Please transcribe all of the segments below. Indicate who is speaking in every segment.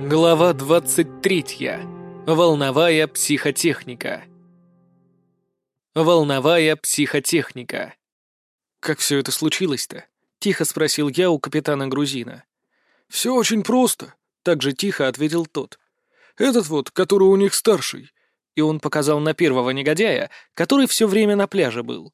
Speaker 1: Глава 23. Волновая психотехника. Волновая психотехника. «Как все это случилось-то?» — тихо спросил я у капитана грузина.
Speaker 2: «Все очень просто», — так же тихо ответил тот. «Этот вот, который у них старший».
Speaker 1: И он показал на первого негодяя, который все время на пляже был.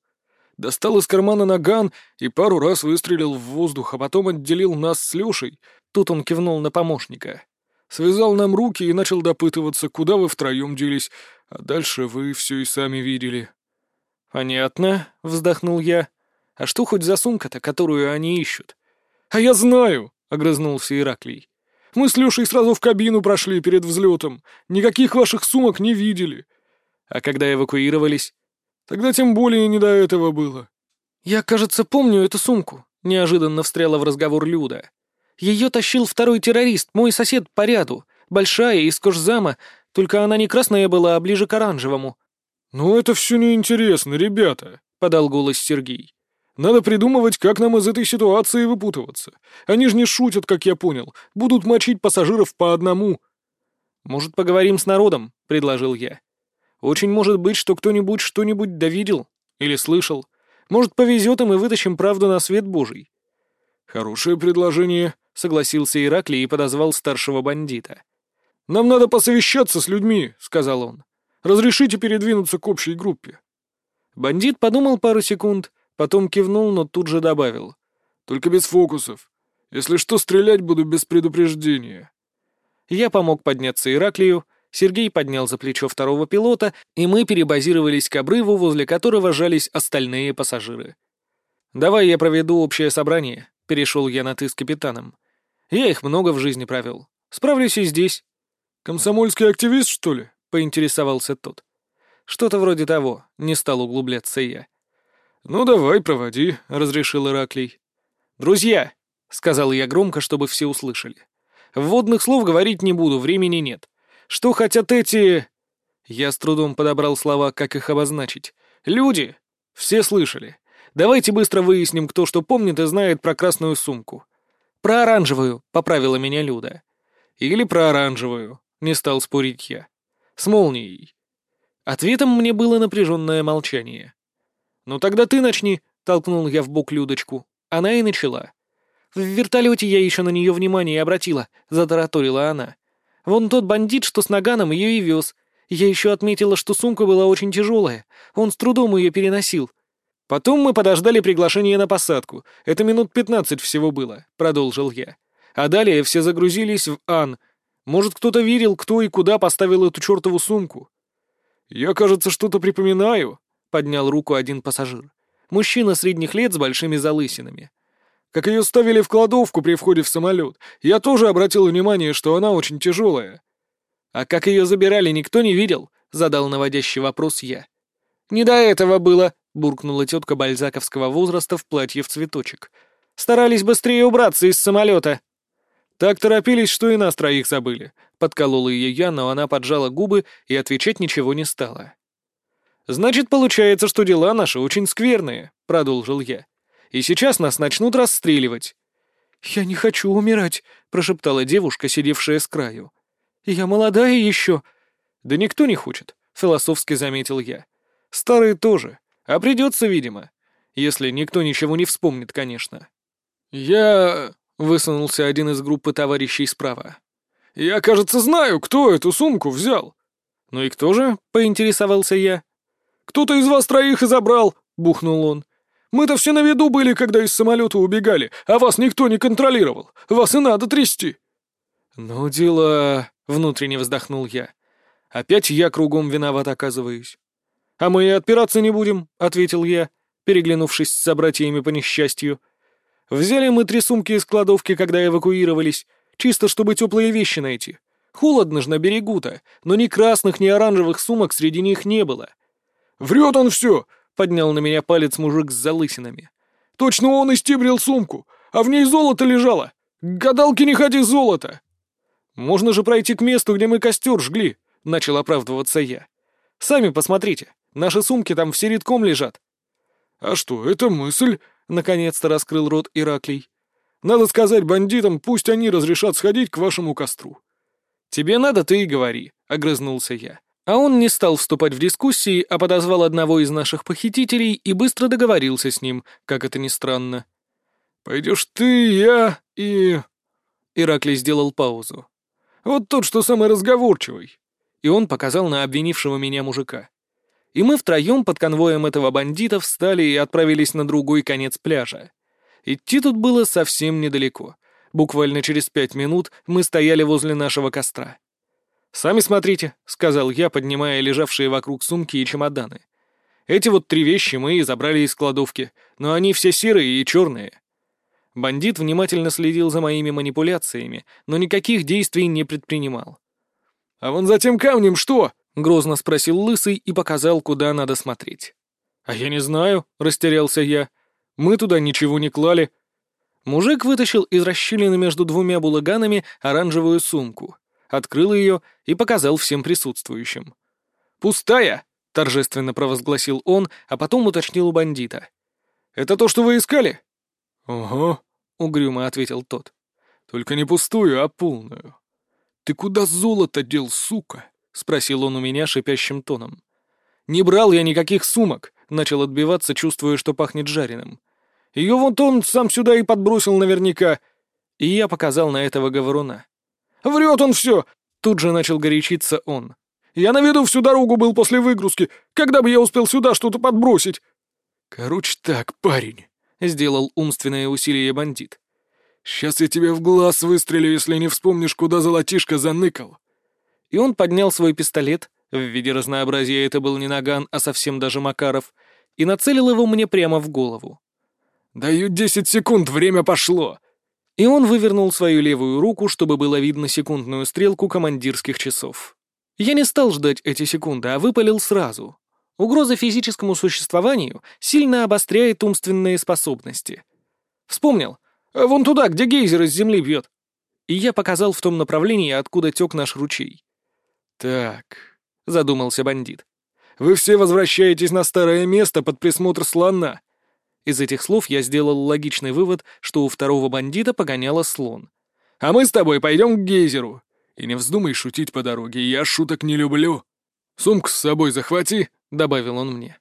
Speaker 2: Достал из кармана наган и пару раз выстрелил в воздух, а потом отделил нас с Лешей.
Speaker 1: Тут он кивнул на помощника.
Speaker 2: Связал нам руки и начал допытываться, куда вы втроем делись, а дальше вы все и сами видели.
Speaker 1: «Понятно», — вздохнул я. «А что хоть за сумка-то, которую они ищут?»
Speaker 2: «А я знаю», — огрызнулся Ираклий. «Мы с Лешей сразу в кабину прошли перед взлетом. Никаких ваших сумок не видели».
Speaker 1: «А когда эвакуировались?»
Speaker 2: «Тогда тем более не до этого было».
Speaker 1: «Я, кажется, помню эту сумку», — неожиданно встряла в разговор Люда. Ее тащил второй террорист, мой сосед по ряду. Большая, из кожзама, только она не красная была, а ближе к оранжевому».
Speaker 2: «Ну это все неинтересно, ребята», — подал голос Сергей. «Надо придумывать, как нам из этой ситуации выпутываться. Они же не шутят, как я понял. Будут мочить пассажиров по одному».
Speaker 1: «Может, поговорим с народом?» — предложил я. «Очень может быть, что кто-нибудь что-нибудь довидел или слышал. Может, повезет им и вытащим правду на свет Божий».
Speaker 2: «Хорошее предложение», — согласился Ираклий и подозвал старшего бандита. «Нам надо посовещаться с людьми», — сказал он. «Разрешите передвинуться к общей группе».
Speaker 1: Бандит подумал пару секунд, потом кивнул, но тут же добавил.
Speaker 2: «Только без фокусов. Если что, стрелять буду без предупреждения».
Speaker 1: Я помог подняться Ираклию, Сергей поднял за плечо второго пилота, и мы перебазировались к обрыву, возле которого жались остальные пассажиры. «Давай я проведу общее собрание», — перешел я на «ты» с капитаном. Я их много в жизни провел. Справлюсь и здесь».
Speaker 2: «Комсомольский активист, что ли?»
Speaker 1: — поинтересовался тот. «Что-то вроде того», — не стал углубляться я.
Speaker 2: «Ну, давай, проводи», — разрешил Ираклий.
Speaker 1: «Друзья», — сказал я громко, чтобы все услышали. «Вводных слов говорить не буду, времени нет. Что хотят эти...» Я с трудом подобрал слова, как их обозначить. «Люди!» Все слышали. Давайте быстро выясним, кто что помнит и знает про красную сумку. «Про оранжевую», — поправила меня Люда. «Или про оранжевую», — не стал спорить я. «С молнией». Ответом мне было напряженное молчание. «Ну тогда ты начни», — толкнул я в бок Людочку. Она и начала. «В вертолете я еще на нее внимание обратила», — затараторила она. «Вон тот бандит, что с наганом ее и вез. Я еще отметила, что сумка была очень тяжелая. Он с трудом ее переносил. Потом мы подождали приглашение на посадку. Это минут пятнадцать всего было, продолжил я. А далее все загрузились в Ан. Может, кто-то видел, кто и куда поставил эту чертову сумку?
Speaker 2: Я, кажется, что-то припоминаю,
Speaker 1: поднял руку один пассажир. Мужчина средних лет с большими залысинами.
Speaker 2: Как ее ставили в кладовку при входе в самолет. Я тоже обратил внимание, что она очень тяжелая.
Speaker 1: А как ее забирали, никто не видел? Задал наводящий вопрос я. Не до этого было, — буркнула тетка бальзаковского возраста в платье в цветочек. «Старались быстрее убраться из самолета».
Speaker 2: «Так торопились, что и нас троих забыли», — подколола ее я, но она поджала губы и отвечать ничего не стала.
Speaker 1: «Значит, получается, что дела наши очень скверные», — продолжил я. «И сейчас нас начнут расстреливать».
Speaker 3: «Я не хочу умирать», — прошептала девушка, сидевшая с краю. «Я молодая еще».
Speaker 1: «Да никто не хочет», — философски заметил я. «Старые тоже. А придется, видимо. Если никто ничего не вспомнит, конечно.
Speaker 2: «Я...» — высунулся один из группы товарищей справа. «Я, кажется, знаю, кто эту сумку взял».
Speaker 1: «Ну и кто же?» — поинтересовался я.
Speaker 2: «Кто-то из вас троих и забрал», — бухнул он. «Мы-то все на виду были, когда из самолета убегали, а вас никто не контролировал. Вас и надо трясти».
Speaker 1: «Ну, дела...» — внутренне вздохнул я. «Опять я кругом виноват оказываюсь. «А мы и отпираться не будем», — ответил я, переглянувшись с собратьями по несчастью. «Взяли мы три сумки из кладовки, когда эвакуировались, чисто чтобы теплые вещи найти. Холодно ж на берегу-то, но ни красных, ни оранжевых сумок среди них не было».
Speaker 2: «Врет он все!»
Speaker 1: — поднял на меня палец мужик с залысинами.
Speaker 2: «Точно он истибрил сумку, а в ней золото лежало. Гадалки не ходи золото!»
Speaker 1: «Можно же пройти к месту, где мы костер жгли», — начал оправдываться я. «Сами посмотрите. Наши сумки там все редком лежат».
Speaker 2: «А что, это мысль?» — наконец-то раскрыл рот Ираклий. Надо сказать бандитам, пусть они разрешат сходить к вашему костру».
Speaker 1: «Тебе надо, ты и говори», — огрызнулся я. А он не стал вступать в дискуссии, а подозвал одного из наших похитителей и быстро договорился с ним, как это ни странно.
Speaker 2: «Пойдешь ты, я и...»
Speaker 1: Ираклий сделал паузу.
Speaker 2: «Вот тот, что самый разговорчивый».
Speaker 1: И он показал на обвинившего меня мужика. И мы втроем под конвоем этого бандита встали и отправились на другой конец пляжа. Идти тут было совсем недалеко. Буквально через пять минут мы стояли возле нашего костра. «Сами смотрите», — сказал я, поднимая лежавшие вокруг сумки и чемоданы. «Эти вот три вещи мы и забрали из кладовки, но они все серые и черные». Бандит внимательно следил за моими манипуляциями, но никаких действий не предпринимал.
Speaker 2: «А вон за тем камнем что?»
Speaker 1: — грозно спросил Лысый и показал, куда надо смотреть.
Speaker 2: «А я не знаю», — растерялся я. «Мы туда ничего не клали».
Speaker 1: Мужик вытащил из расщелины между двумя булыганами оранжевую сумку открыл ее и показал всем присутствующим.
Speaker 2: «Пустая!»
Speaker 1: — торжественно провозгласил он, а потом уточнил у бандита.
Speaker 2: «Это то, что вы искали?»
Speaker 1: «Ого», — угрюмо ответил тот.
Speaker 2: «Только не пустую, а полную». «Ты куда золото дел, сука?» — спросил он у меня шипящим тоном.
Speaker 1: «Не брал я никаких сумок», — начал отбиваться, чувствуя, что пахнет жареным. «Ее вот он сам сюда и подбросил наверняка». И я показал на этого говоруна.
Speaker 2: Врет он все!» Тут же начал горячиться он. «Я на виду всю дорогу был после выгрузки. Когда бы я успел сюда что-то подбросить?»
Speaker 1: «Короче так, парень», — сделал умственное усилие бандит.
Speaker 2: «Сейчас я тебе в глаз выстрелю, если не вспомнишь, куда золотишко заныкал».
Speaker 1: И он поднял свой пистолет, в виде разнообразия это был не наган, а совсем даже Макаров, и нацелил его мне прямо в голову.
Speaker 2: «Даю десять секунд, время пошло!»
Speaker 1: И он вывернул свою левую руку, чтобы было видно секундную стрелку командирских часов. Я не стал ждать эти секунды, а выпалил сразу. Угроза физическому существованию сильно обостряет умственные способности. Вспомнил. Вон туда, где гейзер из земли бьет. И я показал в том направлении, откуда тек наш ручей.
Speaker 2: «Так», — задумался бандит. «Вы все возвращаетесь на старое место под присмотр слона.
Speaker 1: Из этих слов я сделал логичный вывод, что у второго бандита погоняло слон.
Speaker 2: «А мы с тобой пойдем к гейзеру. И не вздумай шутить по дороге, я шуток не люблю. Сумку с собой захвати», — добавил он мне.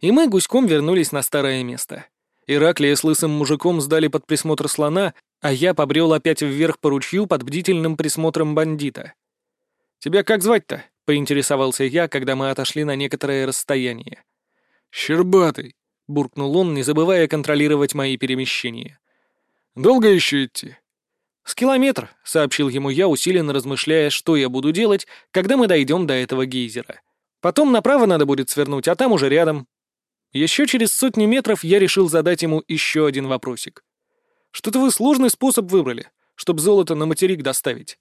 Speaker 1: И мы гуськом вернулись на старое место. Ираклия с лысым мужиком сдали под присмотр слона, а я побрел опять вверх по ручью под бдительным присмотром бандита. «Тебя как звать-то?» — поинтересовался я, когда мы отошли на некоторое расстояние.
Speaker 2: «Щербатый», —
Speaker 1: буркнул он, не забывая контролировать мои перемещения.
Speaker 2: «Долго еще идти?»
Speaker 1: «С километр», — сообщил ему я, усиленно размышляя, что я буду делать, когда мы дойдем до этого гейзера. «Потом направо надо будет свернуть, а там уже рядом». Еще через сотни метров я решил задать ему еще один вопросик. «Что-то вы сложный способ выбрали, чтобы золото на материк доставить».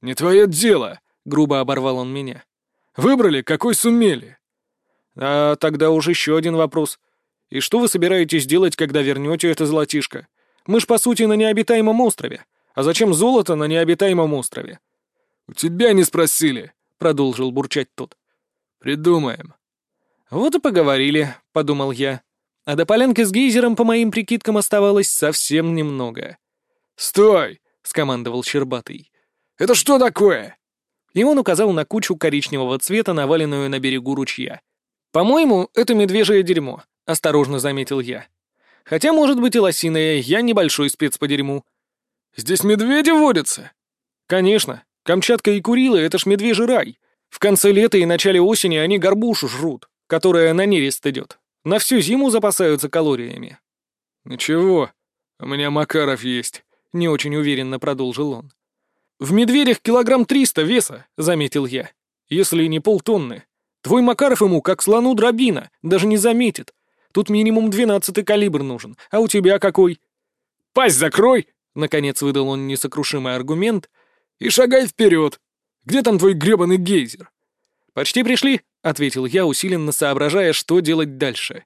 Speaker 2: «Не твое дело», — грубо оборвал он меня. «Выбрали, какой сумели».
Speaker 1: «А тогда уж еще один вопрос. И что вы собираетесь делать, когда вернете это золотишко? Мы ж, по сути, на необитаемом острове. А зачем золото на необитаемом острове?»
Speaker 2: «У тебя не спросили», — продолжил бурчать тот. «Придумаем».
Speaker 1: «Вот и поговорили», — подумал я. А до полянки с гейзером, по моим прикидкам, оставалось совсем немного.
Speaker 2: «Стой!» — скомандовал Щербатый. «Это что такое?»
Speaker 1: И он указал на кучу коричневого цвета, наваленную на берегу ручья. «По-моему, это медвежье дерьмо осторожно заметил я. Хотя, может быть, и лосиная, я небольшой спец по дерьму.
Speaker 2: Здесь медведи водятся?
Speaker 1: Конечно. Камчатка и Курилы — это ж медвежий рай. В конце лета и начале осени они горбушу жрут, которая на нерест идет. На всю зиму запасаются калориями.
Speaker 2: Ничего, у меня Макаров есть, — не очень уверенно продолжил он.
Speaker 1: В медведях килограмм триста веса, — заметил я. Если не полтонны. Твой Макаров ему, как слону дробина, даже не заметит. Тут минимум двенадцатый калибр нужен, а у тебя какой?»
Speaker 2: «Пасть закрой!»
Speaker 1: — наконец выдал он несокрушимый аргумент.
Speaker 2: «И шагай вперед! Где там твой гребаный гейзер?»
Speaker 1: «Почти пришли», — ответил я, усиленно соображая, что делать дальше.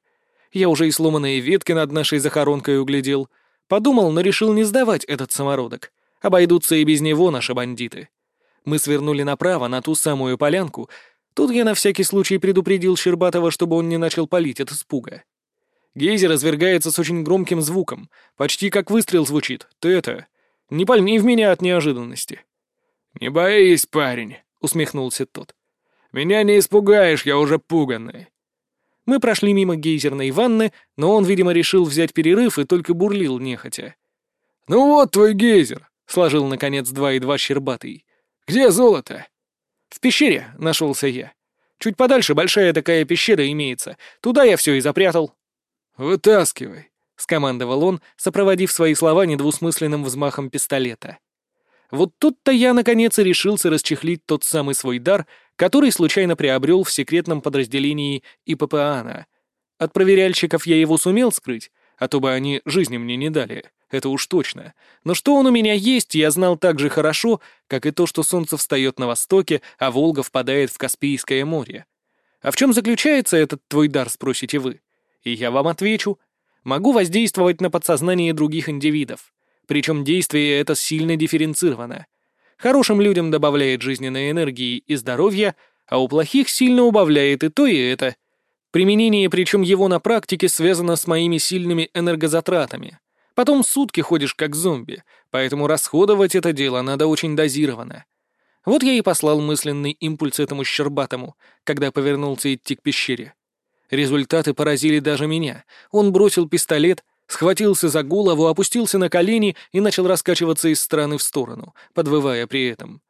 Speaker 1: Я уже и сломанные ветки над нашей захоронкой углядел. Подумал, но решил не сдавать этот самородок. Обойдутся и без него наши бандиты. Мы свернули направо, на ту самую полянку. Тут я на всякий случай предупредил Щербатова, чтобы он не начал палить от испуга. Гейзер извергается с очень громким звуком, почти как выстрел звучит. Ты это... Не пальни в меня от неожиданности».
Speaker 2: «Не боись, парень», — усмехнулся тот. «Меня не испугаешь, я уже пуганный».
Speaker 1: Мы прошли мимо гейзерной ванны, но он, видимо, решил взять перерыв и только бурлил нехотя.
Speaker 2: «Ну вот твой гейзер», —
Speaker 1: сложил, наконец, два и два щербатый.
Speaker 2: «Где золото?»
Speaker 1: «В пещере», — нашелся я. «Чуть подальше большая такая пещера имеется. Туда я все и запрятал».
Speaker 2: «Вытаскивай», —
Speaker 1: скомандовал он, сопроводив свои слова недвусмысленным взмахом пистолета. Вот тут-то я, наконец, и решился расчехлить тот самый свой дар, который случайно приобрел в секретном подразделении ИППАНа. От проверяльщиков я его сумел скрыть, а то бы они жизни мне не дали, это уж точно. Но что он у меня есть, я знал так же хорошо, как и то, что солнце встает на востоке, а Волга впадает в Каспийское море. А в чем заключается этот твой дар, спросите вы? И я вам отвечу. Могу воздействовать на подсознание других индивидов. Причем действие это сильно дифференцировано. Хорошим людям добавляет жизненной энергии и здоровья, а у плохих сильно убавляет и то, и это. Применение причем его на практике связано с моими сильными энергозатратами. Потом сутки ходишь как зомби, поэтому расходовать это дело надо очень дозированно. Вот я и послал мысленный импульс этому щербатому, когда повернулся идти к пещере. Результаты поразили даже меня. Он бросил пистолет, схватился за голову, опустился на колени и начал раскачиваться из стороны в сторону, подвывая при этом.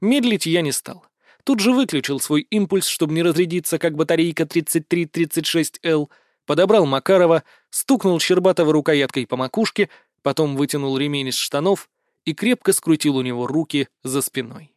Speaker 1: Медлить я не стал. Тут же выключил свой импульс, чтобы не разрядиться, как батарейка 3336L, подобрал Макарова, стукнул Щербатова рукояткой по макушке, потом вытянул ремень из штанов и крепко скрутил у него руки за спиной.